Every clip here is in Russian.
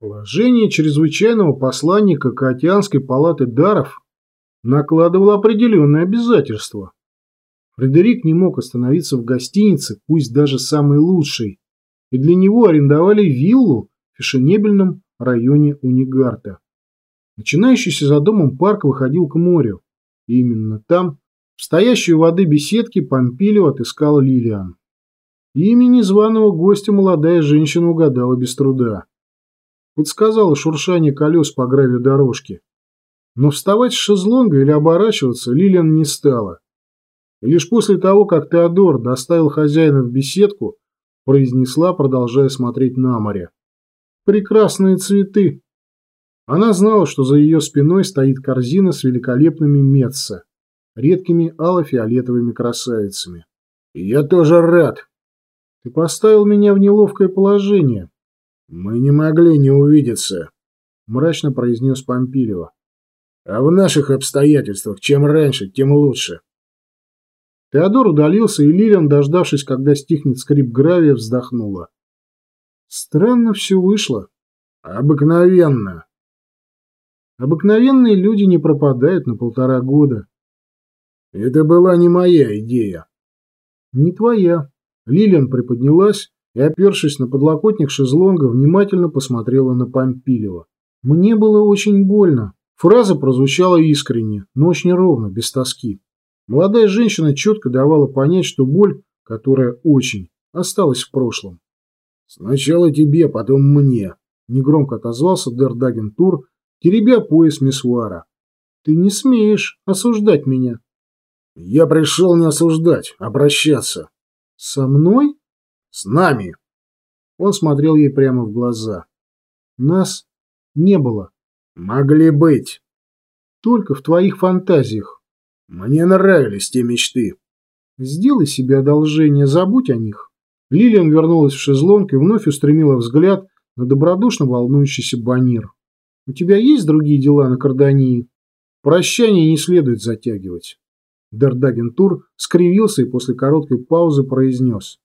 Положение чрезвычайного посланника Каотианской палаты даров накладывало определенные обязательства. Фредерик не мог остановиться в гостинице, пусть даже самой лучшей, и для него арендовали виллу в фешенебельном районе Унигарта. Начинающийся за домом парк выходил к морю, и именно там, в стоящей у воды беседке, Помпилио отыскал Лилиан. Имя незваного гостя молодая женщина угадала без труда подсказало шуршание колес по гравию дорожки. Но вставать с шезлонга или оборачиваться Лилиан не стала. И лишь после того, как Теодор доставил хозяина в беседку, произнесла, продолжая смотреть на море. «Прекрасные цветы!» Она знала, что за ее спиной стоит корзина с великолепными меццо, редкими алло-фиолетовыми красавицами. «Я тоже рад!» «Ты поставил меня в неловкое положение», «Мы не могли не увидеться», — мрачно произнес Помпилева. «А в наших обстоятельствах чем раньше, тем лучше». Теодор удалился, и Лилиан, дождавшись, когда стихнет скрип гравия, вздохнула. Странно все вышло. Обыкновенно. Обыкновенные люди не пропадают на полтора года. Это была не моя идея. Не твоя. Лилиан приподнялась и, опершись на подлокотник шезлонга, внимательно посмотрела на Помпилева. «Мне было очень больно». Фраза прозвучала искренне, но очень ровно, без тоски. Молодая женщина четко давала понять, что боль, которая очень, осталась в прошлом. «Сначала тебе, потом мне», — негромко отозвался Дердаген Тур, теребя пояс Мисуара. «Ты не смеешь осуждать меня». «Я пришел не осуждать, а обращаться». «Со мной?» С нами. Он смотрел ей прямо в глаза. Нас не было. Могли быть. Только в твоих фантазиях. Мне нравились те мечты. Сделай себе одолжение, забудь о них. Лилиан вернулась в шезлонг и вновь устремила взгляд на добродушно волнующийся банир. У тебя есть другие дела на Кардании? Прощание не следует затягивать. Дердагентур скривился и после короткой паузы произнес.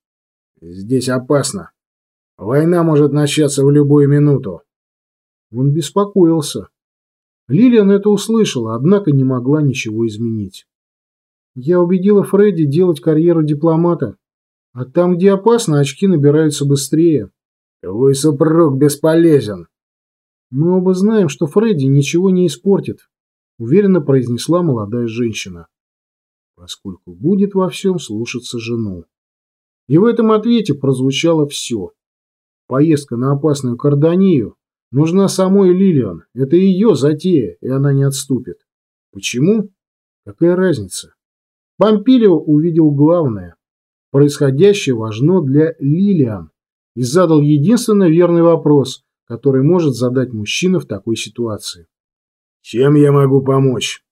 Здесь опасно. Война может начаться в любую минуту. Он беспокоился. Лилиан это услышала, однако не могла ничего изменить. Я убедила Фредди делать карьеру дипломата. А там, где опасно, очки набираются быстрее. Твой супруг бесполезен. Мы оба знаем, что Фредди ничего не испортит, уверенно произнесла молодая женщина, поскольку будет во всем слушаться жену. И в этом ответе прозвучало все. Поездка на опасную Карданию нужна самой Лилиан. Это ее затея, и она не отступит. Почему? Какая разница? Помпилио увидел главное. Происходящее важно для Лилиан и задал единственно верный вопрос, который может задать мужчина в такой ситуации. «Чем я могу помочь?»